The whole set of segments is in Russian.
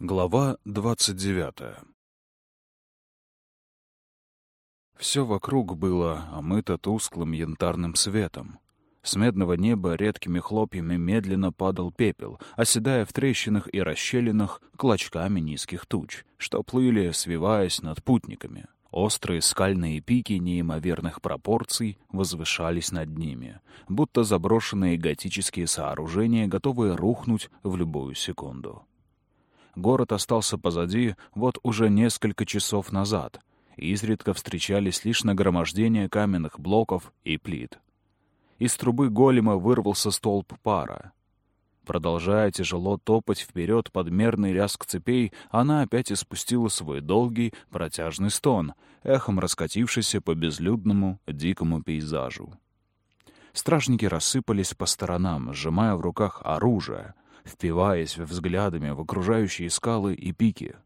Глава двадцать девятая Все вокруг было омыто тусклым янтарным светом. С медного неба редкими хлопьями медленно падал пепел, оседая в трещинах и расщелинах клочками низких туч, что плыли, свиваясь над путниками. Острые скальные пики неимоверных пропорций возвышались над ними, будто заброшенные готические сооружения, готовые рухнуть в любую секунду. Город остался позади вот уже несколько часов назад. Изредка встречались лишь нагромождения каменных блоков и плит. Из трубы голема вырвался столб пара. Продолжая тяжело топать вперед под мерный лязг цепей, она опять испустила свой долгий протяжный стон, эхом раскатившийся по безлюдному дикому пейзажу. Стражники рассыпались по сторонам, сжимая в руках оружие, впиваясь взглядами в окружающие скалы и пики.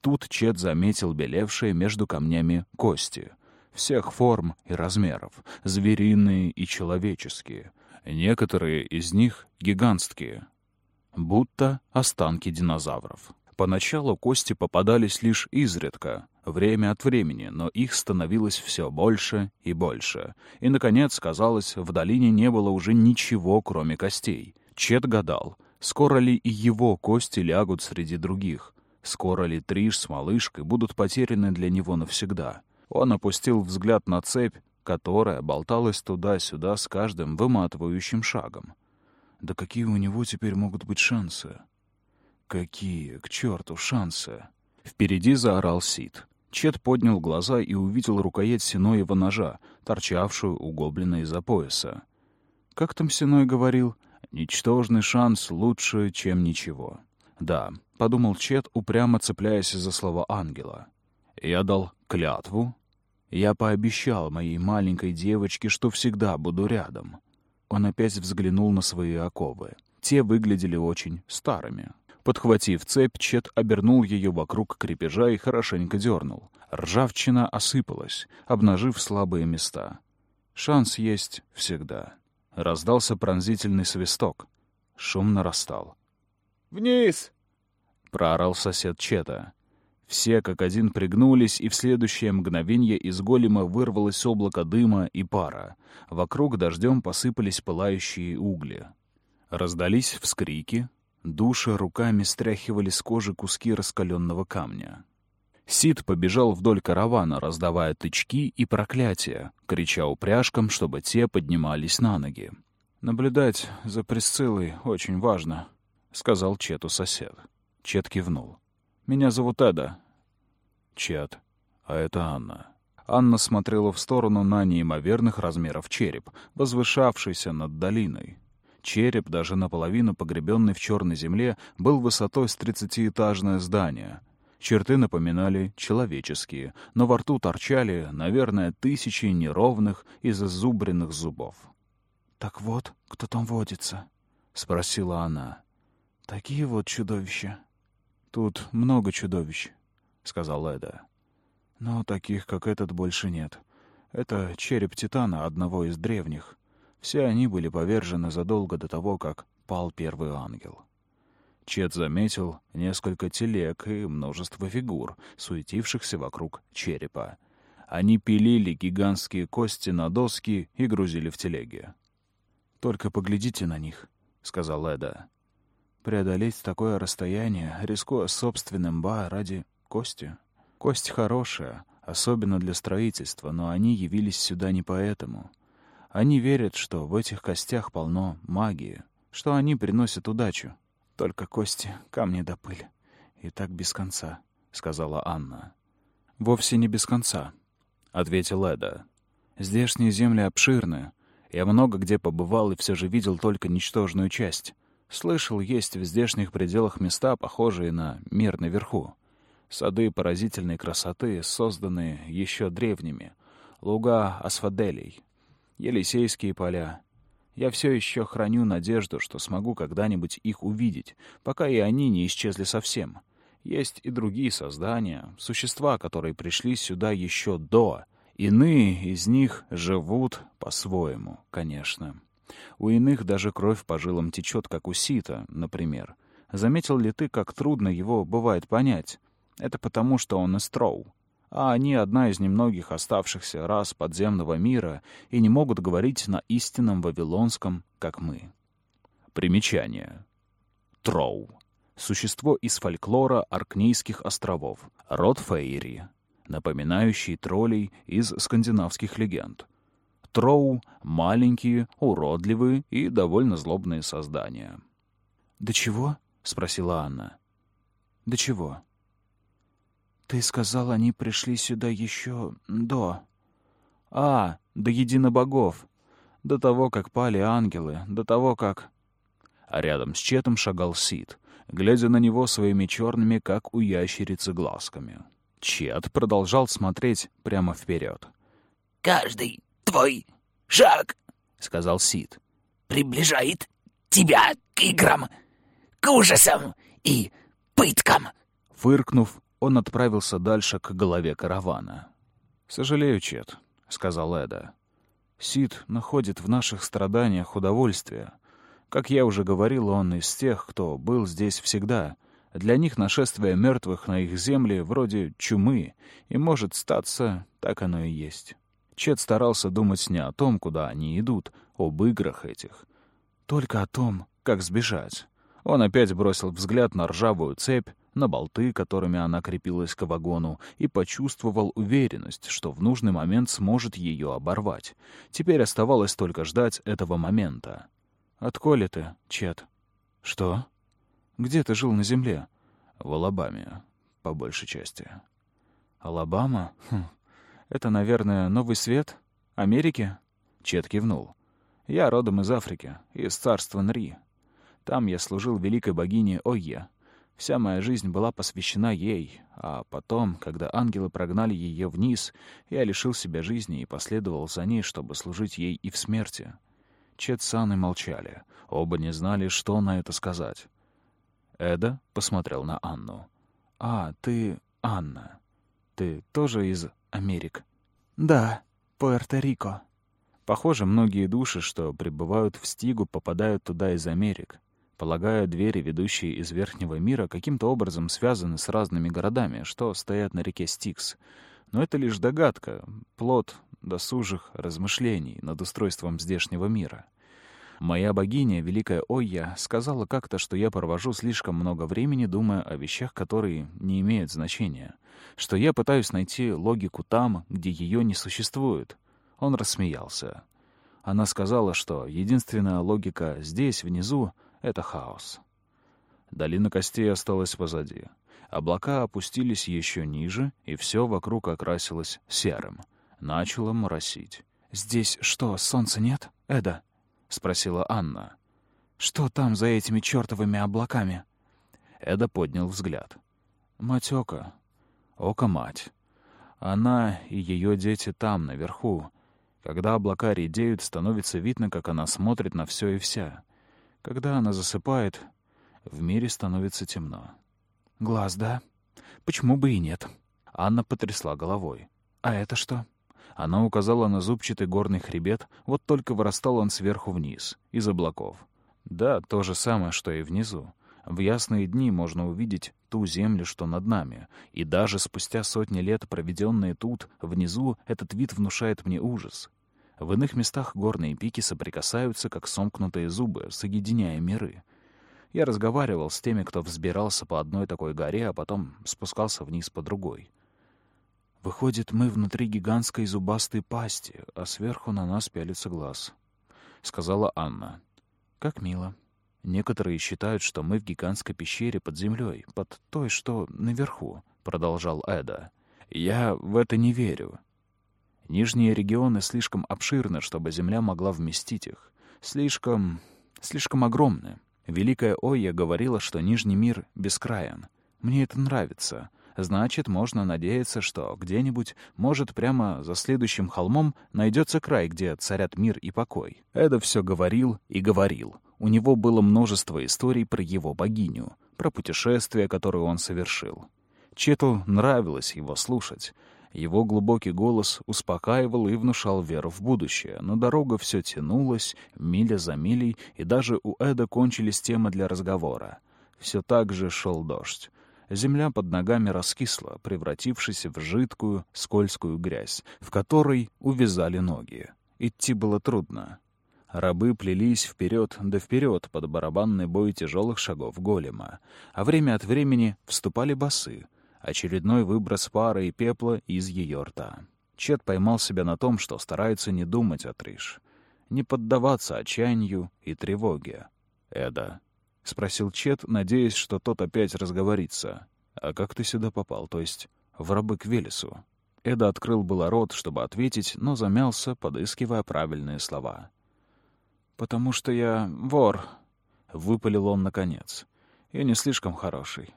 Тут Чет заметил белевшие между камнями кости — всех форм и размеров, звериные и человеческие, Некоторые из них гигантские, будто останки динозавров. Поначалу кости попадались лишь изредка, время от времени, но их становилось все больше и больше. И, наконец, казалось, в долине не было уже ничего, кроме костей. Чет гадал, скоро ли и его кости лягут среди других, скоро ли Триш с малышкой будут потеряны для него навсегда. Он опустил взгляд на цепь, которая болталась туда-сюда с каждым выматывающим шагом. Да какие у него теперь могут быть шансы? Какие, к черту, шансы? Впереди заорал Сид. Чет поднял глаза и увидел рукоять Синоева ножа, торчавшую у гоблина из-за пояса. Как там Синой говорил? «Ничтожный шанс лучше, чем ничего». Да, — подумал Чет, упрямо цепляясь за слова ангела. Я дал клятву, я пообещал моей маленькой девочке, что всегда буду рядом. Он опять взглянул на свои оковы. Те выглядели очень старыми. Подхватив цепь, Чет обернул ее вокруг крепежа и хорошенько дернул. Ржавчина осыпалась, обнажив слабые места. Шанс есть всегда. Раздался пронзительный свисток. Шум нарастал. «Вниз!» — проорал сосед Чета. Все как один пригнулись, и в следующее мгновение из голема вырвалось облако дыма и пара. Вокруг дождем посыпались пылающие угли. Раздались вскрики. Души руками стряхивали с кожи куски раскаленного камня. Сид побежал вдоль каравана, раздавая тычки и проклятия, крича упряжкам, чтобы те поднимались на ноги. «Наблюдать за Присциллой очень важно», — сказал Чету сосед. Чет кивнул. Меня зовут Эда». «Чет. А это Анна». Анна смотрела в сторону на неимоверных размеров череп, возвышавшийся над долиной. Череп, даже наполовину погребенный в черной земле, был высотой с тридцатиэтажное здание. Черты напоминали человеческие, но во рту торчали, наверное, тысячи неровных и зазубренных зубов. «Так вот, кто там водится?» — спросила она. «Такие вот чудовища». «Тут много чудовищ», — сказал Эда. «Но таких, как этот, больше нет. Это череп Титана, одного из древних. Все они были повержены задолго до того, как пал первый ангел». Чет заметил несколько телег и множество фигур, суетившихся вокруг черепа. Они пилили гигантские кости на доски и грузили в телеги. «Только поглядите на них», — сказал Эда. Преодолеть такое расстояние, рискуя собственным ба ради кости. Кость хорошая, особенно для строительства, но они явились сюда не поэтому. Они верят, что в этих костях полно магии, что они приносят удачу. Только кости, камни да пыль. И так без конца, — сказала Анна. «Вовсе не без конца», — ответил Эда. «Здешние земли обширны. Я много где побывал и все же видел только ничтожную часть. Слышал, есть в здешних пределах места, похожие на мир наверху. Сады поразительной красоты, созданные еще древними. Луга асфаделей. Елисейские поля. Я все еще храню надежду, что смогу когда-нибудь их увидеть, пока и они не исчезли совсем. Есть и другие создания, существа, которые пришли сюда еще до. Иные из них живут по-своему, конечно. У иных даже кровь по жилам течет, как у сита, например. Заметил ли ты, как трудно его бывает понять? Это потому, что он из Троу. А они — одна из немногих оставшихся рас подземного мира и не могут говорить на истинном вавилонском, как мы. Примечание. Троу. Существо из фольклора Аркнейских островов. Род Фейри. Напоминающий троллей из скандинавских легенд. Троу — маленькие, уродливые и довольно злобные создания. «До чего?» — спросила Анна. «До чего?» «Ты сказал, они пришли сюда еще до...» «А, до единобогов. До того, как пали ангелы, до того, как...» А рядом с Четом шагал Сид, глядя на него своими черными, как у ящерицы, глазками. Чет продолжал смотреть прямо вперед. «Каждый твой шаг, — сказал Сид, — приближает тебя к играм, к ужасам и пыткам. Фыркнув, он отправился дальше к голове каравана. «Сожалею, Чет», — сказал Эда. «Сид находит в наших страданиях удовольствие. Как я уже говорил, он из тех, кто был здесь всегда. Для них нашествие мертвых на их земле вроде чумы, и, может, статься, так оно и есть». Чет старался думать не о том, куда они идут, об играх этих. Только о том, как сбежать. Он опять бросил взгляд на ржавую цепь, на болты, которыми она крепилась к вагону, и почувствовал уверенность, что в нужный момент сможет ее оборвать. Теперь оставалось только ждать этого момента. «Отколи ты, Чет?» «Что? Где ты жил на земле?» «В Алабаме, по большей части». «Алабама? Хм. Это, наверное, Новый Свет? Америки?» Чет кивнул. «Я родом из Африки, из царства Нри. Там я служил великой богине Ойе. Вся моя жизнь была посвящена ей, а потом, когда ангелы прогнали ее вниз, я лишил себя жизни и последовал за ней, чтобы служить ей и в смерти». Чет с Анной молчали. Оба не знали, что на это сказать. Эда посмотрел на Анну. «А, ты Анна. Ты тоже из Америк. Да, Пуэрто-Рико. Похоже, многие души, что прибывают в Стигу, попадают туда из Америк. Полагаю, двери, ведущие из Верхнего мира, каким-то образом связаны с разными городами, что стоят на реке Стикс. Но это лишь догадка, плод досужих размышлений над устройством здешнего мира. Моя богиня, великая Ойя, сказала как-то, что я провожу слишком много времени, думая о вещах, которые не имеют значения, что я пытаюсь найти логику там, где ее не существует. Он рассмеялся. Она сказала, что единственная логика здесь, внизу, — это хаос. Долина костей осталась позади. Облака опустились еще ниже, и все вокруг окрасилось серым. Начало моросить. «Здесь что, солнца нет, Эда?» — спросила Анна. «Что там за этими чертовыми облаками?» Эда поднял взгляд. «Мать Ока. Ока-мать. Она и ее дети там, наверху. Когда облака редеют, становится видно, как она смотрит на все и вся. Когда она засыпает, в мире становится темно. «Глаз, да? Почему бы и нет?» Анна потрясла головой. «А это что?» Она указала на зубчатый горный хребет, вот только вырастал он сверху вниз, из облаков. Да, то же самое, что и внизу. В ясные дни можно увидеть ту землю, что над нами, и даже спустя сотни лет, проведенные тут, внизу, этот вид внушает мне ужас. В иных местах горные пики соприкасаются, как сомкнутые зубы, соединяя миры. Я разговаривал с теми, кто взбирался по одной такой горе, а потом спускался вниз по другой. Выходит, мы внутри гигантской зубастой пасти, а сверху на нас пялится глаз. — сказала Анна. «Как мило. Некоторые считают, что мы в гигантской пещере под землей, под той, что наверху», — продолжал Эда. «Я в это не верю. Нижние регионы слишком обширны, чтобы земля могла вместить их. Слишком... слишком огромны. Великая Ойя говорила, что Нижний мир бескраен. Мне это нравится. Значит, можно надеяться, что где-нибудь, может, прямо за следующим холмом найдется край, где царят мир и покой. Эда все говорил и говорил. У него было множество историй про его богиню, про путешествия, которые он совершил. Чету нравилось его слушать. Его глубокий голос успокаивал и внушал веру в будущее, но дорога все тянулась, миля за милей, и даже у Эда кончились темы для разговора — Все так же шел дождь. Земля под ногами раскисла, превратившись в жидкую, скользкую грязь, в которой увязали ноги. Идти было трудно. Рабы плелись вперед да вперед под барабанный бой тяжелых шагов голема, а время от времени вступали басы, очередной выброс пара и пепла из ее рта. Чет поймал себя на том, что старается не думать о Триш, не поддаваться отчаянию и тревоге. «Эда», — спросил Чет, надеясь, что тот опять разговорится. «А как ты сюда попал, то есть в рабы к Велесу?» Эда открыл было рот, чтобы ответить, но замялся, подыскивая правильные слова. «Потому что я вор», — выпалил он наконец. «Я не слишком хороший.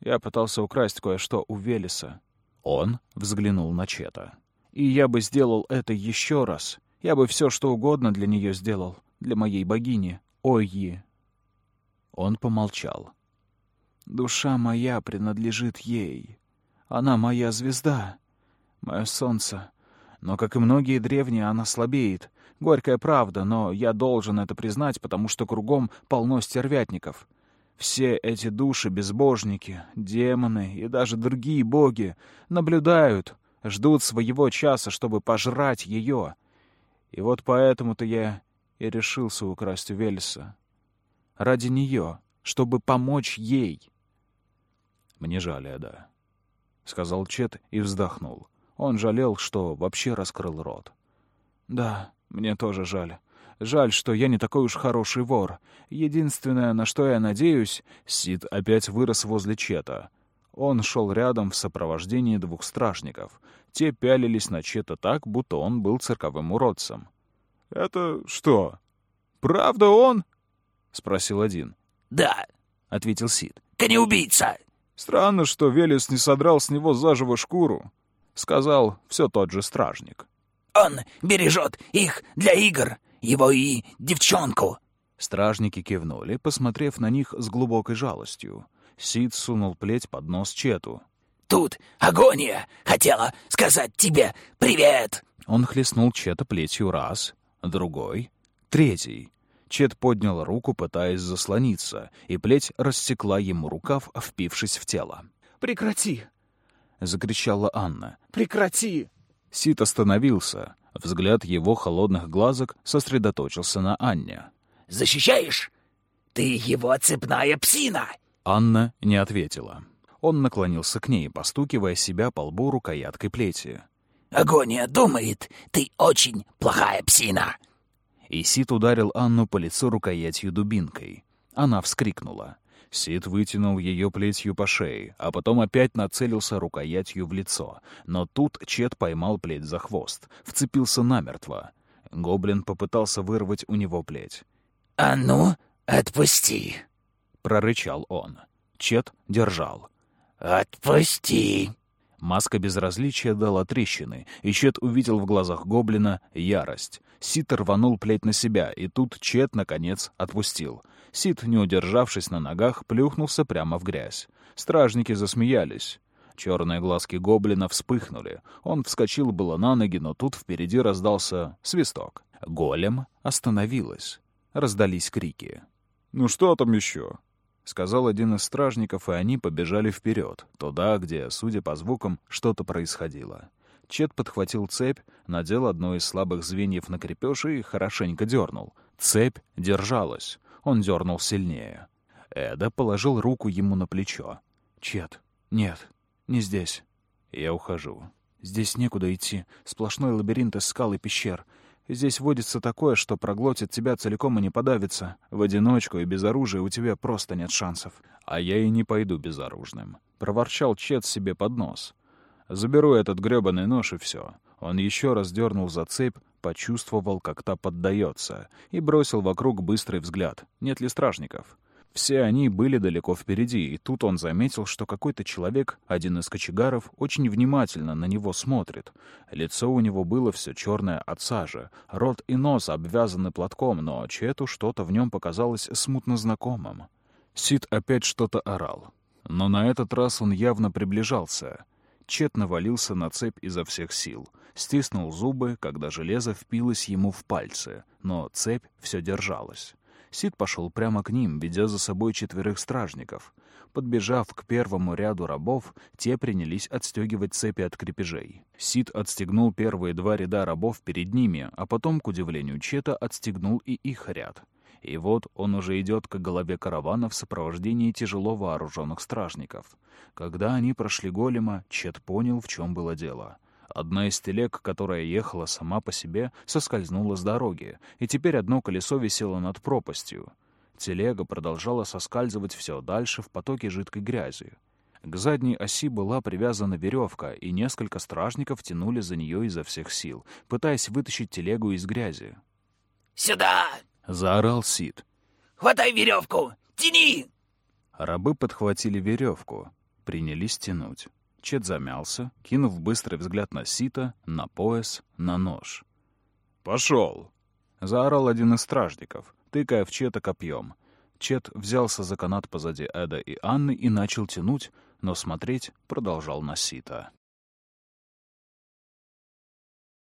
Я пытался украсть кое-что у Велеса». Он взглянул на Чета. «И я бы сделал это еще раз. Я бы все, что угодно для нее сделал. Для моей богини, Ойи». Он помолчал. «Душа моя принадлежит ей. Она моя звезда, мое солнце. Но, как и многие древние, она слабеет, Горькая правда, но я должен это признать, потому что кругом полно стервятников. Все эти души, безбожники, демоны и даже другие боги наблюдают, ждут своего часа, чтобы пожрать ее. И вот поэтому-то я и решился украсть у Вельса. Ради нее, чтобы помочь ей. «Мне жаль, Эда», — сказал Чет и вздохнул. Он жалел, что вообще раскрыл рот. «Да, мне тоже жаль. Жаль, что я не такой уж хороший вор. Единственное, на что я надеюсь, Сид опять вырос возле Чета. Он шел рядом в сопровождении двух стражников. Те пялились на Чета так, будто он был цирковым уродцем. «Это что, правда он?» — спросил один. «Да», — ответил Сид. «Конеубийца!» «Странно, что Велес не содрал с него заживо шкуру», — сказал все тот же стражник. Он бережет их для игр, его и девчонку». Стражники кивнули, посмотрев на них с глубокой жалостью. Сид сунул плеть под нос Чету. «Тут агония хотела сказать тебе привет!» Он хлестнул Чета плетью раз, другой, третий. Чет поднял руку, пытаясь заслониться, и плеть рассекла ему рукав, впившись в тело. «Прекрати!» — закричала Анна. «Прекрати!» Сид остановился. Взгляд его холодных глазок сосредоточился на Анне. «Защищаешь? Ты его цепная псина!» Анна не ответила. Он наклонился к ней, постукивая себя по лбу рукояткой плети. «Агония думает, ты очень плохая псина!» И Сид ударил Анну по лицу рукоятью дубинкой. Она вскрикнула. Сид вытянул ее плетью по шее, а потом опять нацелился рукоятью в лицо. Но тут Чет поймал плеть за хвост, вцепился намертво. Гоблин попытался вырвать у него плеть. «А ну, отпусти!» — прорычал он. Чет держал. «Отпусти!» Маска безразличия дала трещины, и Чет увидел в глазах гоблина ярость. Сит рванул плеть на себя, и тут Чет, наконец, отпустил. Сид, не удержавшись на ногах, плюхнулся прямо в грязь. Стражники засмеялись. Черные глазки гоблина вспыхнули. Он вскочил было на ноги, но тут впереди раздался свисток. Голем остановилась. Раздались крики. «Ну что там еще?» — сказал один из стражников, и они побежали вперед, туда, где, судя по звукам, что-то происходило. Чет подхватил цепь, надел одно из слабых звеньев на крепеж и хорошенько дернул. Цепь держалась. Он дернул сильнее. Эда положил руку ему на плечо. «Чет, нет, не здесь. Я ухожу. Здесь некуда идти. Сплошной лабиринт из скал и пещер. Здесь водится такое, что проглотит тебя целиком и не подавится. В одиночку и без оружия у тебя просто нет шансов. А я и не пойду безоружным. Проворчал Чет себе под нос. Заберу этот грёбаный нож и все. Он еще раз дернул за цепь, почувствовал, как та поддается, и бросил вокруг быстрый взгляд, нет ли стражников. Все они были далеко впереди, и тут он заметил, что какой-то человек, один из кочегаров, очень внимательно на него смотрит. Лицо у него было все черное от сажи, рот и нос обвязаны платком, но Чету что-то в нем показалось смутно знакомым. Сид опять что-то орал. Но на этот раз он явно приближался. Чет навалился на цепь изо всех сил — стиснул зубы, когда железо впилось ему в пальцы, но цепь все держалась. Сид пошел прямо к ним, ведя за собой четверых стражников. Подбежав к первому ряду рабов, те принялись отстегивать цепи от крепежей. Сид отстегнул первые два ряда рабов перед ними, а потом, к удивлению Чета, отстегнул и их ряд. И вот он уже идет к голове каравана в сопровождении тяжело вооруженных стражников. Когда они прошли голема, Чет понял, в чем было дело. Одна из телег, которая ехала сама по себе, соскользнула с дороги, и теперь одно колесо висело над пропастью. Телега продолжала соскальзывать все дальше в потоке жидкой грязи. К задней оси была привязана веревка, и несколько стражников тянули за нее изо всех сил, пытаясь вытащить телегу из грязи. «Сюда!» — заорал Сид. «Хватай веревку! Тяни!» Рабы подхватили веревку, принялись тянуть. Чет замялся, кинув быстрый взгляд на сито, на пояс, на нож. «Пошел!» — заорал один из стражников, тыкая в Чета копьем. Чет взялся за канат позади Эда и Анны и начал тянуть, но смотреть продолжал на сито.